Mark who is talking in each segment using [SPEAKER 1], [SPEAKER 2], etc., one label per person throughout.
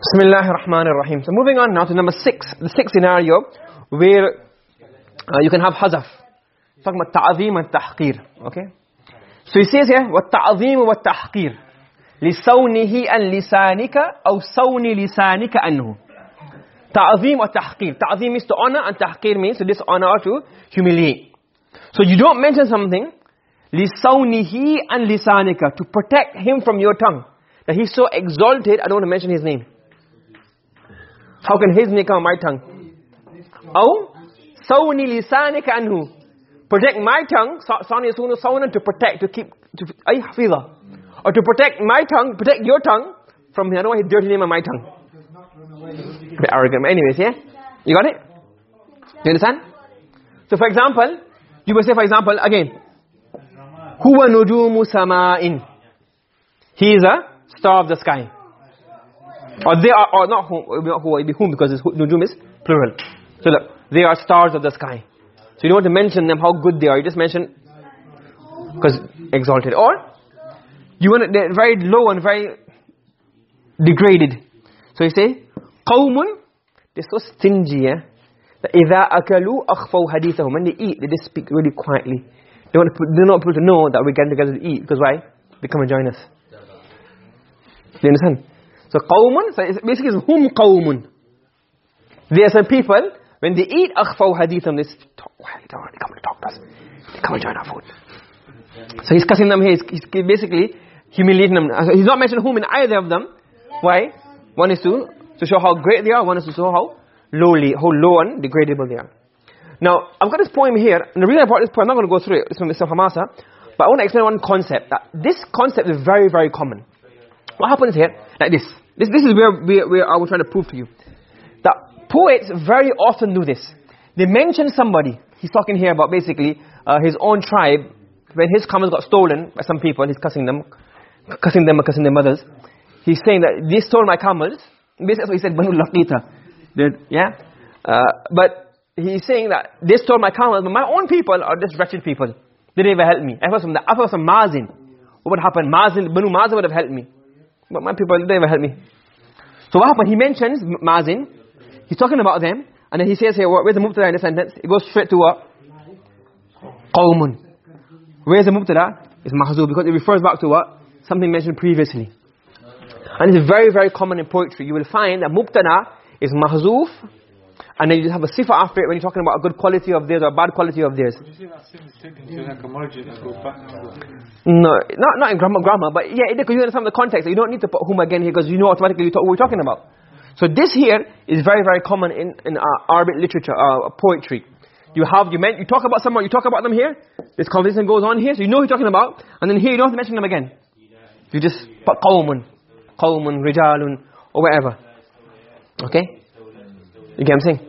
[SPEAKER 1] Bismillah ar-Rahman Rahim. So moving on now to number 6, the sixth scenario where uh, you can have hazaf. Talking about ta'zim and tahqir, okay? So he says here wa ta'zim wa tahqir li sawnihi an lisanika aw sawni lisanika anhu. Ta'zim wa tahqir. Ta'zim means to honor and tahqir means to dishonor or to humiliate. So you don't mention something li sawnihi an lisanika to protect him from your tongue. That he's so exalted I don't want to mention his name. How can his name come on my tongue? Oh, sawni lisanika anhu. Protect my tongue. Sawni is sawna to protect, to keep, to, ay hafiza. Or to protect my tongue, protect your tongue from, I don't want his dirty name on my tongue. but arrogant. Anyways, yeah? You got it? You understand? So for example, you will say for example, again, huwa nujumu sama'in. He is a star of the sky or they are or not who not who be whom because nujum is plural. So look they are stars of the sky. So you don't want to mention them how good they are. You just mention because exalted. Or you want they're very low and very degraded. So you say qawmun they're so stingy yeah? That idha akalu akhfaw hadithahum when they eat they just speak really quietly. They want to they don't want people to know that we're getting together to eat because why? They come and join us. Do you understand so qawmun so basically it's hum qawmun. There are some people when they eat akhfaw hadithahum they they come to talk to us? They come and join our food. So he's cussing them here he's, he's basically humiliating them. He's not mentioning whom in either of them. Why? One is to to show how great they are one is to show how lowly how low and degradable they are. Now i've got this poem here and the reason i brought this poem i'm not going to go through it it's from mr hamasa but i want to explain one concept. That this concept is very very common. What happens here? Like this this this is where we where i was trying to prove to you. That poets very often do this. They mention somebody. He's talking here about basically uh, his own tribe. When his camels got stolen by some people he's cussing them cussing them or cussing their mothers. He's saying that they stole my camels. Basically what he said banu laqita. Yeah? Uh, but he's saying that they stole my camels but my own people are just wretched people. They didn't even help me. I was from the I was from Mazin what would happen? Mazin banu Mazin would have helped me but my people didn't even help me. So what happened? He mentions Mazin he's talking about them. And then he says here where's the mubtada in the sentence? It goes straight to what? Qawmun. Where's the mubtada? It's mahzuf because it refers back to what? Something mentioned previously. And it's very very common in poetry. You will find that mubtada is mahzuf and then you have a sifa after it when you're talking about a good quality of theirs or a bad quality of theirs. No not not in grammar grammar but yeah because you understand the context. You don't need to put whom again here because you know automatically what we're talking about. So this here is very very common in in uh, arabic literature uh, poetry. You have you meant you talk about someone you talk about them here. This conversation goes on here so you know who you're talking about and then here you don't have to mention them again. You just put qawmun qawmun rijalun or whatever. Okay you get what i'm saying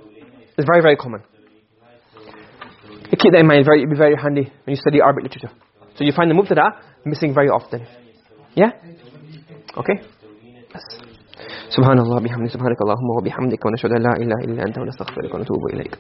[SPEAKER 1] it's very very common you keep that in mind very it'll be very handy when you study arabic literature so you find the mubtada missing very often yeah okay yes. سبحان الله بحمده سبحانك اللهم وبحمدك ونشهد ان لا اله الا انت ونستغفرك ونتوب اليك